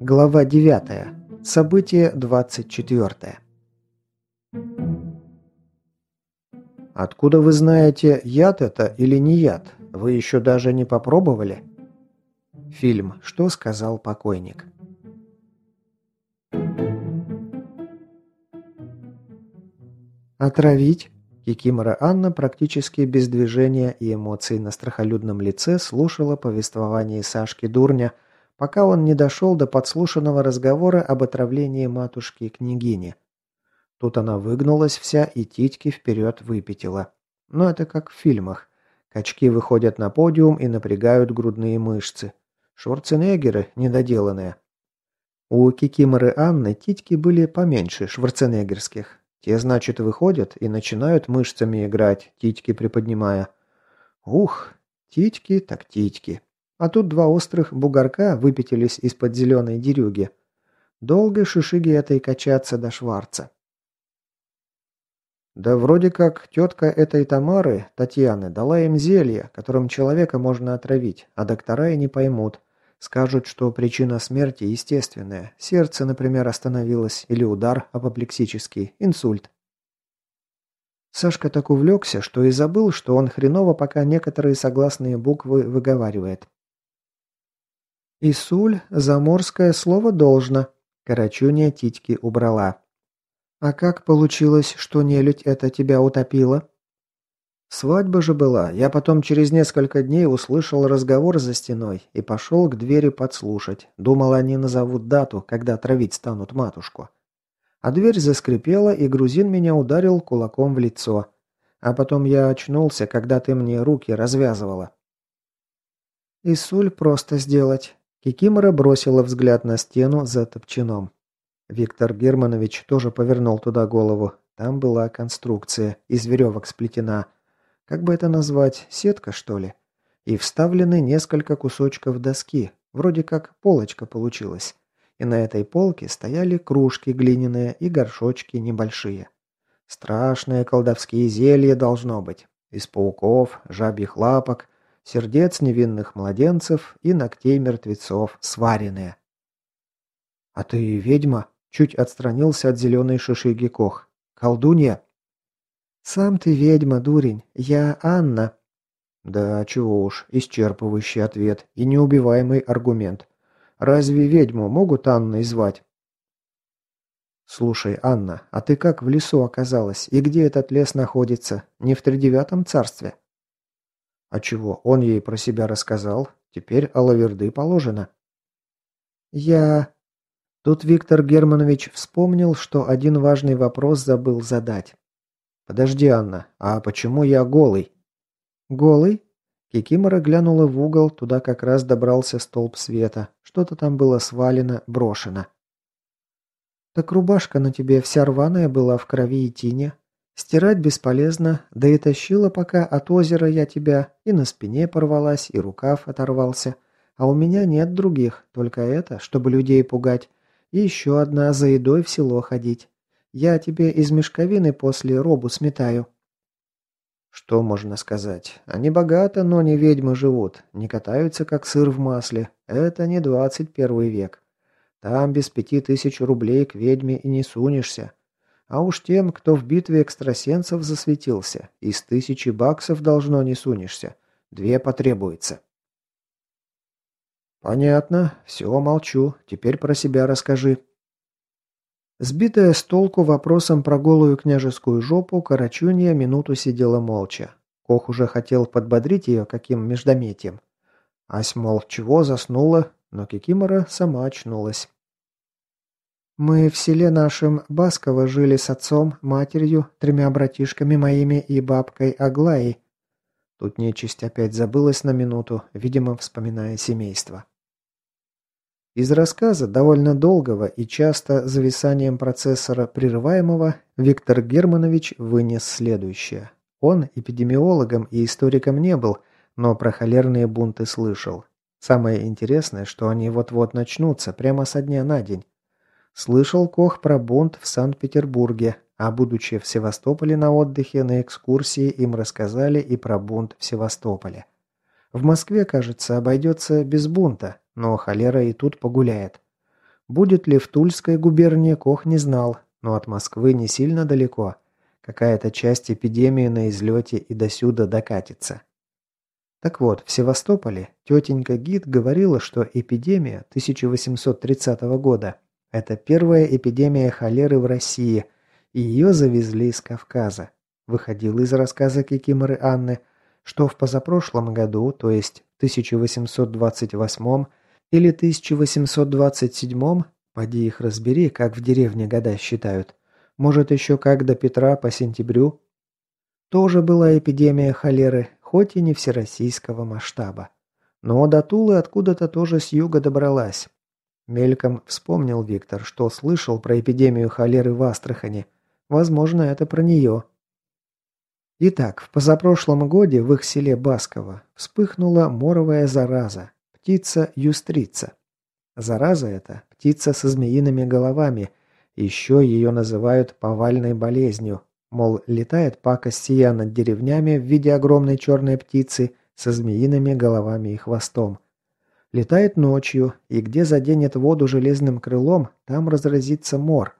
Глава 9. Событие 24. Откуда вы знаете, яд это или не яд? Вы еще даже не попробовали? Фильм «Что сказал покойник». Отравить? Кикимора Анна практически без движения и эмоций на страхолюдном лице слушала повествование Сашки Дурня, пока он не дошел до подслушанного разговора об отравлении матушки-княгини. Тут она выгнулась вся и титьки вперед выпятила. Но это как в фильмах. Качки выходят на подиум и напрягают грудные мышцы. Шварценеггеры недоделанные. У Кикиморы Анны титьки были поменьше шварценеггерских. Те, значит, выходят и начинают мышцами играть, титьки приподнимая. Ух, титьки так титьки. А тут два острых бугорка выпятились из-под зеленой дерюги. Долго шишиги этой качаться до Шварца. Да вроде как тетка этой Тамары, Татьяны, дала им зелье, которым человека можно отравить, а доктора и не поймут. Скажут, что причина смерти естественная. Сердце, например, остановилось, или удар апоплексический, инсульт. Сашка так увлекся, что и забыл, что он хреново пока некоторые согласные буквы выговаривает. «Исуль, заморское слово должно», – Карачунья титьки убрала. «А как получилось, что нелюдь это тебя утопила?» Свадьба же была. Я потом через несколько дней услышал разговор за стеной и пошел к двери подслушать. Думал, они назовут дату, когда травить станут матушку. А дверь заскрипела, и грузин меня ударил кулаком в лицо. А потом я очнулся, когда ты мне руки развязывала. «Исуль просто сделать». Кикимора бросила взгляд на стену за топчаном. Виктор Германович тоже повернул туда голову. Там была конструкция, из веревок сплетена. Как бы это назвать, сетка, что ли? И вставлены несколько кусочков доски, вроде как полочка получилась. И на этой полке стояли кружки глиняные и горшочки небольшие. Страшные колдовские зелья должно быть. Из пауков, жабьих лапок, сердец невинных младенцев и ногтей мертвецов сваренные. «А ты ведьма?» Чуть отстранился от зеленой шишиги Кох. «Колдунья?» «Сам ты ведьма, дурень. Я Анна». «Да, чего уж, исчерпывающий ответ и неубиваемый аргумент. Разве ведьму могут Анной звать?» «Слушай, Анна, а ты как в лесу оказалась? И где этот лес находится? Не в тридевятом царстве?» «А чего, он ей про себя рассказал? Теперь Алаверды положено». «Я...» Тут Виктор Германович вспомнил, что один важный вопрос забыл задать. «Подожди, Анна, а почему я голый?» «Голый?» Кикимора глянула в угол, туда как раз добрался столб света. Что-то там было свалено, брошено. «Так рубашка на тебе вся рваная была в крови и тине. Стирать бесполезно, да и тащила пока от озера я тебя, и на спине порвалась, и рукав оторвался. А у меня нет других, только это, чтобы людей пугать. И еще одна за едой в село ходить. Я тебе из мешковины после робу сметаю». Что можно сказать? Они богато, но не ведьмы живут. Не катаются, как сыр в масле. Это не двадцать первый век. Там без пяти тысяч рублей к ведьме и не сунешься. А уж тем, кто в битве экстрасенсов засветился, из тысячи баксов должно не сунешься. Две потребуется. «Понятно. Все, молчу. Теперь про себя расскажи». Сбитая с толку вопросом про голую княжескую жопу, Карачунья минуту сидела молча. Кох уже хотел подбодрить ее каким междометием. Ась, мол, чего заснула, но Кикимора сама очнулась. «Мы в селе нашем Басково жили с отцом, матерью, тремя братишками моими и бабкой Аглаей». Тут нечисть опять забылась на минуту, видимо, вспоминая семейство. Из рассказа, довольно долгого и часто зависанием процессора прерываемого, Виктор Германович вынес следующее. Он эпидемиологом и историком не был, но про холерные бунты слышал. Самое интересное, что они вот-вот начнутся, прямо со дня на день. Слышал Кох про бунт в Санкт-Петербурге, а будучи в Севастополе на отдыхе, на экскурсии им рассказали и про бунт в Севастополе. В Москве, кажется, обойдется без бунта, но холера и тут погуляет. Будет ли в Тульской губернии, Кох не знал, но от Москвы не сильно далеко. Какая-то часть эпидемии на излете и досюда докатится. Так вот, в Севастополе тетенька Гид говорила, что эпидемия 1830 года – это первая эпидемия холеры в России, и ее завезли из Кавказа. Выходил из рассказа Кикиморы Анны, что в позапрошлом году, то есть 1828 или 1827, поди их разбери, как в деревне года считают, может еще как до Петра по сентябрю, тоже была эпидемия холеры, хоть и не всероссийского масштаба. Но до Тулы откуда-то тоже с юга добралась. Мельком вспомнил Виктор, что слышал про эпидемию холеры в Астрахани. Возможно, это про нее. Итак, в позапрошлом годе в их селе Басково вспыхнула моровая зараза, птица-юстрица. Зараза эта – птица со змеиными головами, еще ее называют повальной болезнью, Мол, летает пакость сия над деревнями в виде огромной черной птицы со змеиными головами и хвостом. Летает ночью, и где заденет воду железным крылом, там разразится мор.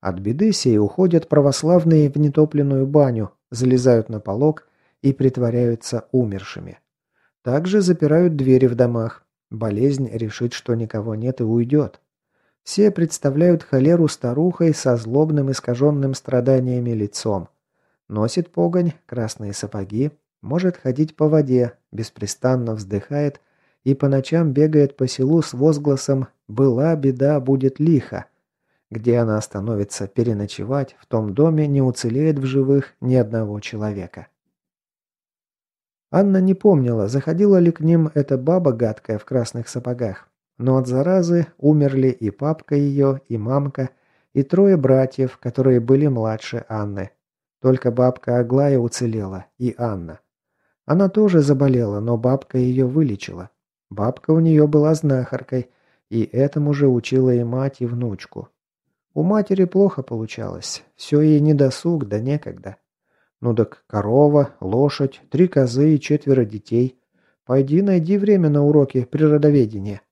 От беды сей уходят православные в нетопленную баню, залезают на полог и притворяются умершими. Также запирают двери в домах. Болезнь решит, что никого нет и уйдет. Все представляют холеру старухой со злобным искаженным страданиями лицом. Носит погонь, красные сапоги, может ходить по воде, беспрестанно вздыхает и по ночам бегает по селу с возгласом «Была беда, будет лихо». Где она остановится переночевать, в том доме не уцелеет в живых ни одного человека. Анна не помнила, заходила ли к ним эта баба гадкая в красных сапогах. Но от заразы умерли и папка ее, и мамка, и трое братьев, которые были младше Анны. Только бабка Аглая уцелела, и Анна. Она тоже заболела, но бабка ее вылечила. Бабка у нее была знахаркой, и этому же учила и мать, и внучку. У матери плохо получалось, все ей не досуг, да некогда. Ну так корова, лошадь, три козы и четверо детей. Пойди найди время на уроки природоведения.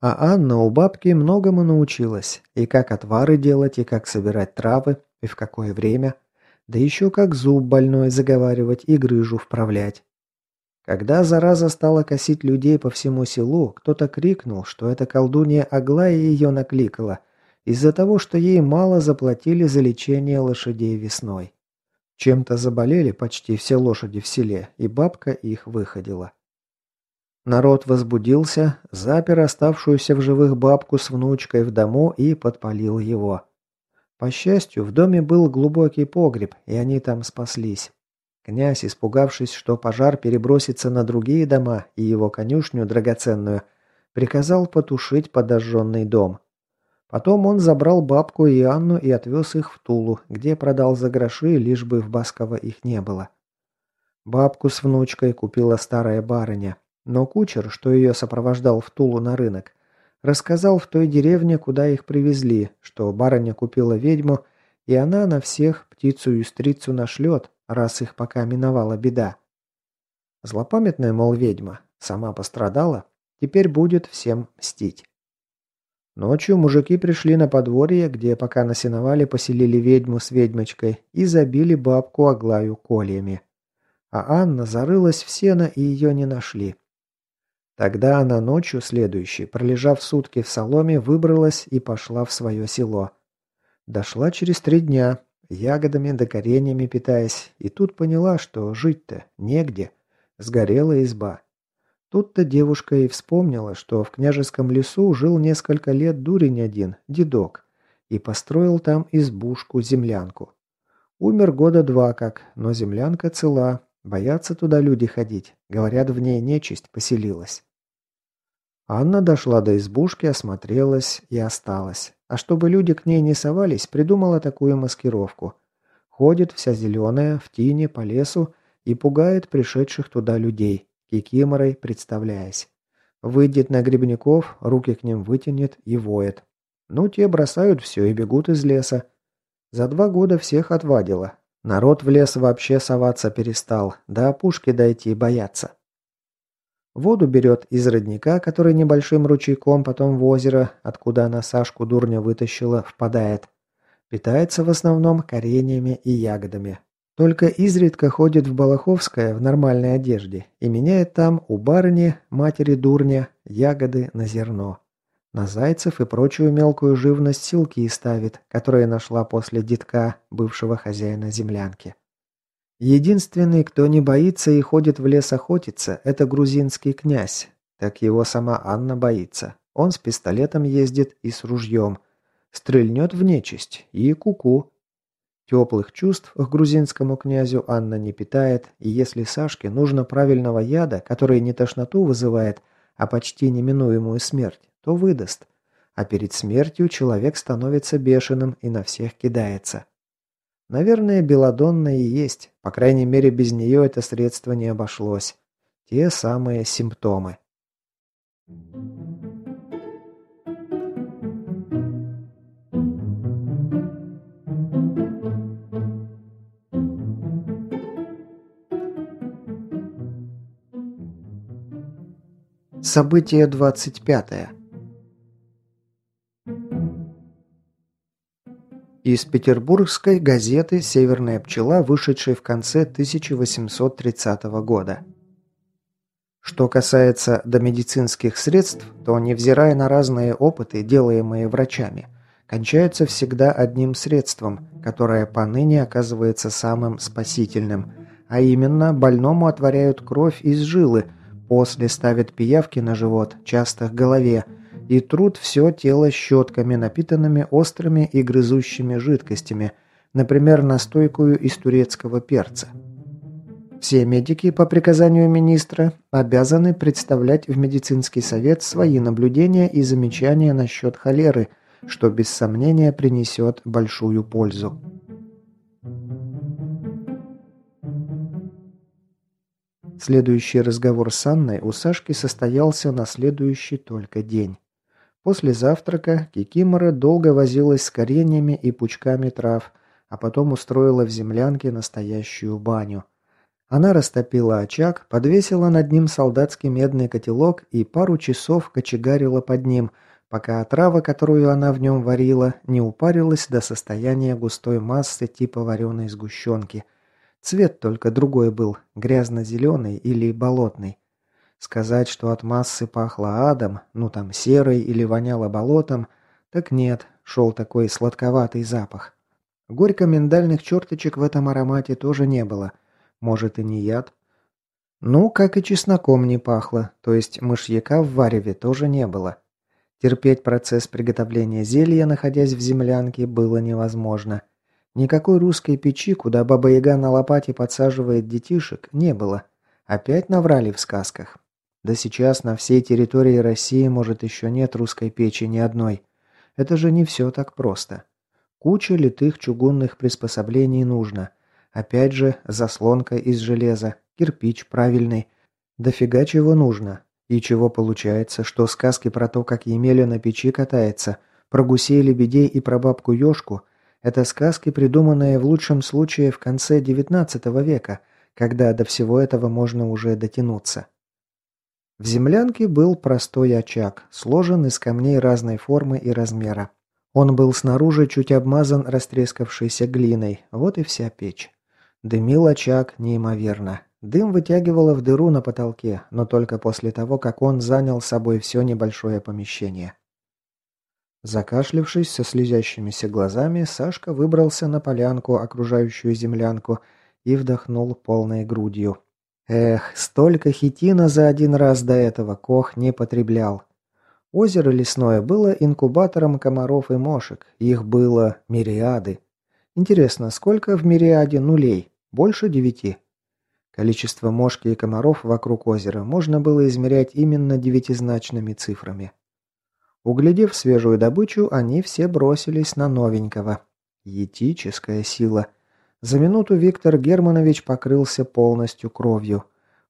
А Анна у бабки многому научилась. И как отвары делать, и как собирать травы, и в какое время. Да еще как зуб больной заговаривать и грыжу вправлять. Когда зараза стала косить людей по всему селу, кто-то крикнул, что эта колдунья Аглая ее накликала, из-за того, что ей мало заплатили за лечение лошадей весной. Чем-то заболели почти все лошади в селе, и бабка их выходила. Народ возбудился, запер оставшуюся в живых бабку с внучкой в дому и подпалил его. По счастью, в доме был глубокий погреб, и они там спаслись. Князь, испугавшись, что пожар перебросится на другие дома и его конюшню драгоценную, приказал потушить подожженный дом. Потом он забрал бабку и Анну и отвез их в Тулу, где продал за гроши, лишь бы в Басково их не было. Бабку с внучкой купила старая барыня, но кучер, что ее сопровождал в Тулу на рынок, рассказал в той деревне, куда их привезли, что барыня купила ведьму, и она на всех птицу-юстрицу нашлет, раз их пока миновала беда. Злопамятная, мол, ведьма, сама пострадала, теперь будет всем мстить. Ночью мужики пришли на подворье, где пока насиновали, поселили ведьму с ведьмочкой и забили бабку Аглаю кольями. А Анна зарылась в сено и ее не нашли. Тогда она ночью следующей, пролежав сутки в соломе, выбралась и пошла в свое село. Дошла через три дня, ягодами да кореньями питаясь, и тут поняла, что жить-то негде. Сгорела изба. Тут-то девушка и вспомнила, что в княжеском лесу жил несколько лет дурень один, дедок, и построил там избушку-землянку. Умер года два как, но землянка цела, боятся туда люди ходить, говорят, в ней нечисть поселилась. Анна дошла до избушки, осмотрелась и осталась. А чтобы люди к ней не совались, придумала такую маскировку. Ходит вся зеленая, в тине, по лесу и пугает пришедших туда людей, кикиморой представляясь. Выйдет на грибников, руки к ним вытянет и воет. Ну, те бросают все и бегут из леса. За два года всех отвадило. Народ в лес вообще соваться перестал, до опушки дойти боятся. Воду берет из родника, который небольшим ручейком потом в озеро, откуда она Сашку дурня вытащила, впадает. Питается в основном кореньями и ягодами. Только изредка ходит в Балаховское в нормальной одежде и меняет там у барыни, матери дурня, ягоды на зерно. На зайцев и прочую мелкую живность силки и ставит, которые нашла после детка, бывшего хозяина землянки. Единственный, кто не боится и ходит в лес охотиться, это грузинский князь. Так его сама Анна боится. Он с пистолетом ездит и с ружьем. Стрельнет в нечисть и куку. -ку. Теплых чувств к грузинскому князю Анна не питает, и если Сашке нужно правильного яда, который не тошноту вызывает, а почти неминуемую смерть, то выдаст. А перед смертью человек становится бешеным и на всех кидается. Наверное, белодонна и есть. По крайней мере, без нее это средство не обошлось. Те самые симптомы. Событие 25. Из петербургской газеты «Северная пчела», вышедшей в конце 1830 года. Что касается домедицинских средств, то, невзирая на разные опыты, делаемые врачами, кончаются всегда одним средством, которое поныне оказывается самым спасительным, а именно больному отворяют кровь из жилы, после ставят пиявки на живот, часто к голове, и трут все тело щетками, напитанными острыми и грызущими жидкостями, например, настойкую из турецкого перца. Все медики по приказанию министра обязаны представлять в медицинский совет свои наблюдения и замечания насчет холеры, что без сомнения принесет большую пользу. Следующий разговор с Анной у Сашки состоялся на следующий только день. После завтрака Кикимора долго возилась с кореньями и пучками трав, а потом устроила в землянке настоящую баню. Она растопила очаг, подвесила над ним солдатский медный котелок и пару часов кочегарила под ним, пока отрава, которую она в нем варила, не упарилась до состояния густой массы типа вареной сгущенки. Цвет только другой был, грязно-зеленый или болотный. Сказать, что от массы пахло адом, ну там серой или воняло болотом, так нет, шел такой сладковатый запах. Горько-миндальных черточек в этом аромате тоже не было. Может и не яд. Ну, как и чесноком не пахло, то есть мышьяка в вареве тоже не было. Терпеть процесс приготовления зелья, находясь в землянке, было невозможно. Никакой русской печи, куда Баба-Яга на лопате подсаживает детишек, не было. Опять наврали в сказках. Да сейчас на всей территории России, может, еще нет русской печи ни одной. Это же не все так просто. Куча литых чугунных приспособлений нужно. Опять же, заслонка из железа, кирпич правильный. Дофига чего нужно. И чего получается, что сказки про то, как Емеля на печи катается, про гусей-лебедей и про бабку Ёшку – это сказки, придуманные в лучшем случае в конце XIX века, когда до всего этого можно уже дотянуться. В землянке был простой очаг, сложен из камней разной формы и размера. Он был снаружи чуть обмазан растрескавшейся глиной, вот и вся печь. Дымил очаг неимоверно. Дым вытягивало в дыру на потолке, но только после того, как он занял собой все небольшое помещение. Закашлявшись со слезящимися глазами, Сашка выбрался на полянку, окружающую землянку, и вдохнул полной грудью. Эх, столько хитина за один раз до этого Кох не потреблял. Озеро лесное было инкубатором комаров и мошек. Их было мириады. Интересно, сколько в мириаде нулей? Больше девяти. Количество мошки и комаров вокруг озера можно было измерять именно девятизначными цифрами. Углядев свежую добычу, они все бросились на новенького. Етическая сила – за минуту Виктор Германович покрылся полностью кровью.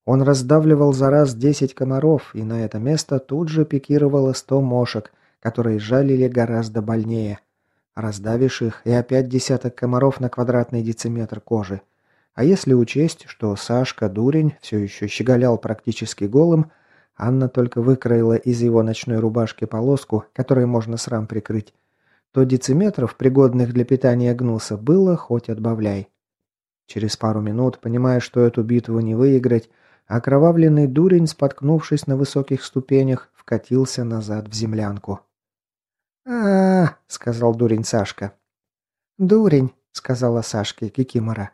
Он раздавливал за раз десять комаров, и на это место тут же пикировало сто мошек, которые жалили гораздо больнее. Раздавишь их, и опять десяток комаров на квадратный дециметр кожи. А если учесть, что Сашка, дурень, все еще щеголял практически голым, Анна только выкроила из его ночной рубашки полоску, которой можно срам прикрыть, то дециметров, пригодных для питания гнуса, было хоть отбавляй. Через пару минут, понимая, что эту битву не выиграть, окровавленный дурень, споткнувшись на высоких ступенях, вкатился назад в землянку. а, сказал дурень Сашка. «Дурень», — сказала Сашке Кикимора.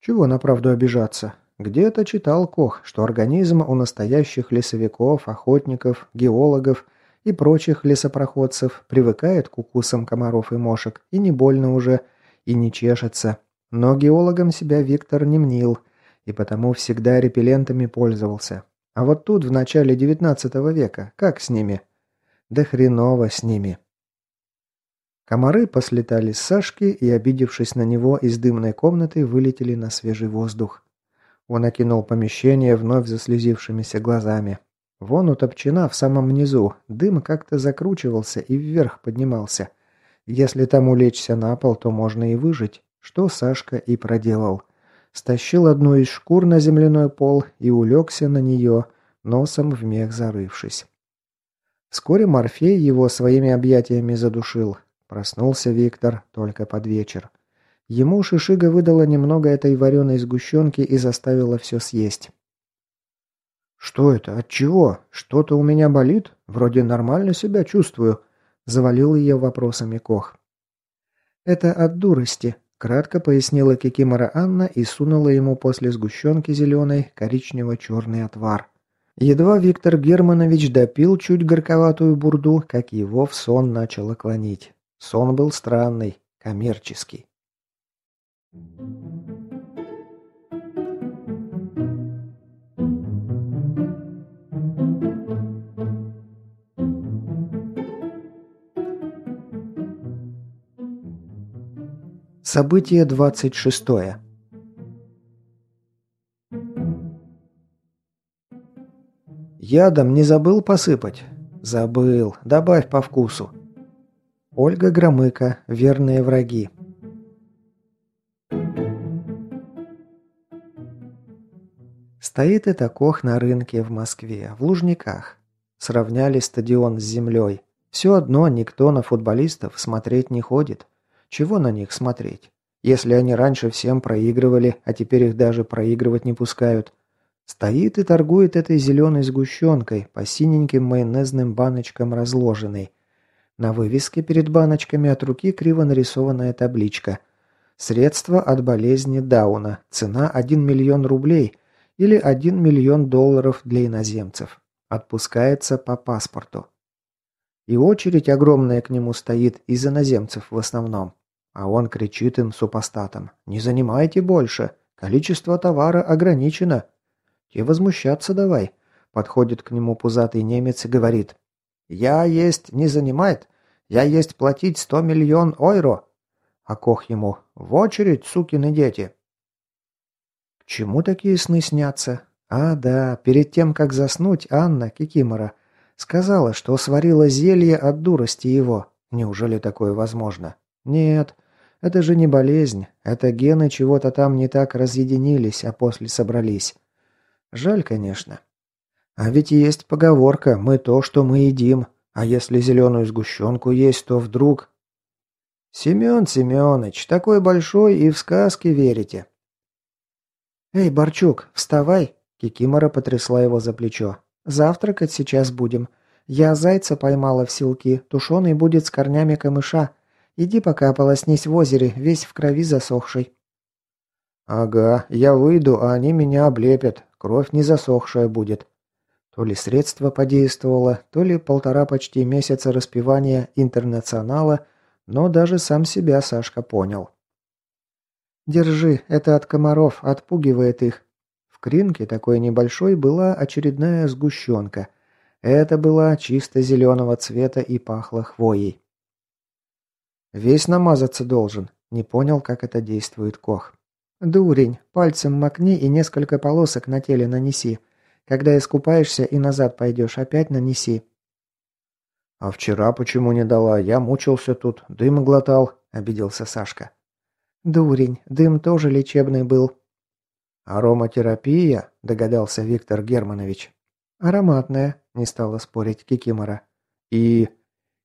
«Чего на правду обижаться? Где-то читал Кох, что организм у настоящих лесовиков, охотников, геологов и прочих лесопроходцев привыкает к укусам комаров и мошек, и не больно уже, и не чешется. Но геологом себя Виктор не мнил, и потому всегда репеллентами пользовался. А вот тут, в начале XIX века, как с ними? Да хреново с ними. Комары послетали с Сашки и, обидевшись на него, из дымной комнаты вылетели на свежий воздух. Он окинул помещение вновь заслезившимися глазами. Вон у топчина в самом низу дым как-то закручивался и вверх поднимался. Если там улечься на пол, то можно и выжить, что Сашка и проделал. Стащил одну из шкур на земляной пол и улегся на нее, носом в мех зарывшись. Вскоре Морфей его своими объятиями задушил. Проснулся Виктор только под вечер. Ему Шишига выдала немного этой вареной сгущенки и заставила все съесть. «Что это? От чего? Что-то у меня болит? Вроде нормально себя чувствую», – завалил ее вопросами Кох. «Это от дурости», – кратко пояснила Кикимора Анна и сунула ему после сгущенки зеленой коричнево-черный отвар. Едва Виктор Германович допил чуть горьковатую бурду, как его в сон начало клонить. Сон был странный, коммерческий. Событие двадцать шестое. Ядом не забыл посыпать? Забыл. Добавь по вкусу. Ольга Громыко. Верные враги. Стоит это кох на рынке в Москве, в Лужниках. Сравняли стадион с землей. Все одно никто на футболистов смотреть не ходит. Чего на них смотреть? Если они раньше всем проигрывали, а теперь их даже проигрывать не пускают. Стоит и торгует этой зеленой сгущенкой, по синеньким майонезным баночкам разложенной. На вывеске перед баночками от руки криво нарисованная табличка. Средство от болезни Дауна. Цена 1 миллион рублей – или 1 миллион долларов для иноземцев. Отпускается по паспорту. И очередь огромная к нему стоит из иноземцев в основном. А он кричит им супостатам «Не занимайте больше! Количество товара ограничено!» Те возмущаться давай. Подходит к нему пузатый немец и говорит «Я есть не занимает, я есть платить 100 миллион ойро!» А Кох ему «В очередь, сукины дети!» Чему такие сны снятся? А, да, перед тем, как заснуть, Анна Кикимора сказала, что сварила зелье от дурости его. Неужели такое возможно? Нет, это же не болезнь. Это гены чего-то там не так разъединились, а после собрались. Жаль, конечно. А ведь есть поговорка «мы то, что мы едим», а если зеленую сгущенку есть, то вдруг... Семен Семенович, такой большой и в сказки верите. «Эй, Борчук, вставай!» Кикимора потрясла его за плечо. «Завтракать сейчас будем. Я зайца поймала в силки, тушеный будет с корнями камыша. Иди пока ополоснись в озере, весь в крови засохший». «Ага, я выйду, а они меня облепят. Кровь не засохшая будет». То ли средство подействовало, то ли полтора почти месяца распевания интернационала, но даже сам себя Сашка понял. «Держи, это от комаров, отпугивает их». В кринке такой небольшой была очередная сгущенка. Это была чисто зеленого цвета и пахла хвоей. «Весь намазаться должен», — не понял, как это действует Кох. «Дурень, пальцем макни и несколько полосок на теле нанеси. Когда искупаешься и назад пойдешь, опять нанеси». «А вчера почему не дала? Я мучился тут, дым глотал», – обиделся Сашка. «Дурень, дым тоже лечебный был». «Ароматерапия?» – догадался Виктор Германович. «Ароматная», – не стала спорить Кикимора. «И...»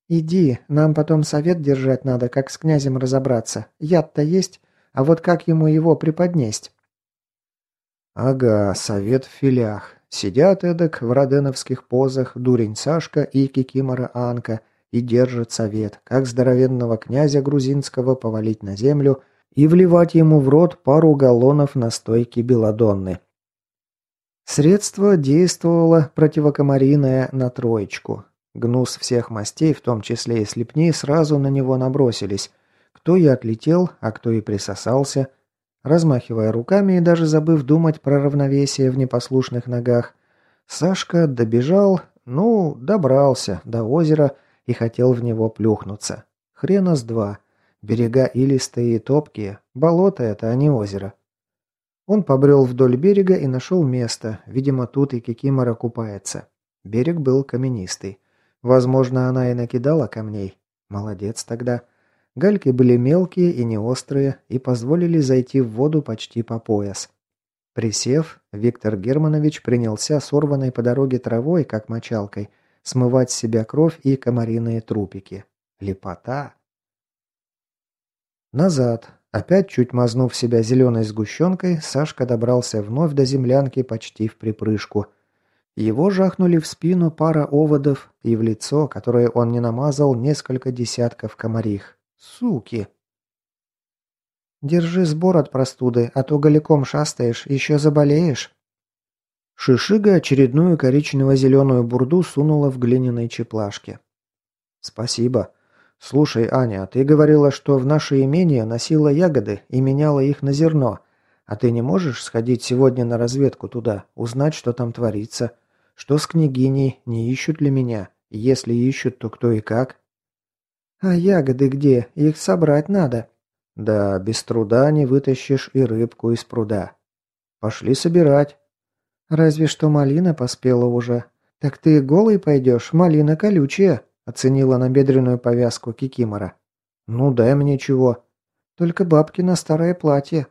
«Иди, нам потом совет держать надо, как с князем разобраться. Яд-то есть, а вот как ему его преподнесть?» «Ага, совет в филях. Сидят эдак в роденовских позах дурень Сашка и Кикимора Анка и держат совет, как здоровенного князя грузинского повалить на землю и вливать ему в рот пару галлонов настойки белодонны. Средство действовало противокомариное на троечку. Гнус всех мастей, в том числе и слепни, сразу на него набросились. Кто и отлетел, а кто и присосался – Размахивая руками и даже забыв думать про равновесие в непослушных ногах, Сашка добежал, ну, добрался до озера и хотел в него плюхнуться. Хрена с два. Берега илистые и топкие, болото это, а не озеро. Он побрел вдоль берега и нашел место, видимо, тут и Кикимора купается. Берег был каменистый. Возможно, она и накидала камней. Молодец тогда. Гальки были мелкие и не острые и позволили зайти в воду почти по пояс. Присев, Виктор Германович принялся сорванной по дороге травой, как мочалкой, смывать с себя кровь и комариные трупики. Лепота! Назад. Опять чуть мазнув себя зеленой сгущенкой, Сашка добрался вновь до землянки почти в припрыжку. Его жахнули в спину пара оводов и в лицо, которое он не намазал, несколько десятков комарих. Суки!» «Держи сбор от простуды, а то голиком шастаешь, еще заболеешь». Шишига очередную коричнево-зеленую бурду сунула в глиняной чеплашке. «Спасибо. Слушай, Аня, ты говорила, что в наше имение носила ягоды и меняла их на зерно. А ты не можешь сходить сегодня на разведку туда, узнать, что там творится? Что с княгиней, не ищут ли меня? Если ищут, то кто и как?» «А ягоды где? Их собрать надо». «Да, без труда не вытащишь и рыбку из пруда. Пошли собирать». «Разве что малина поспела уже. Так ты голый пойдешь, малина колючая», оценила набедренную повязку Кикимора. «Ну, дай мне чего». «Только бабки на старое платье»,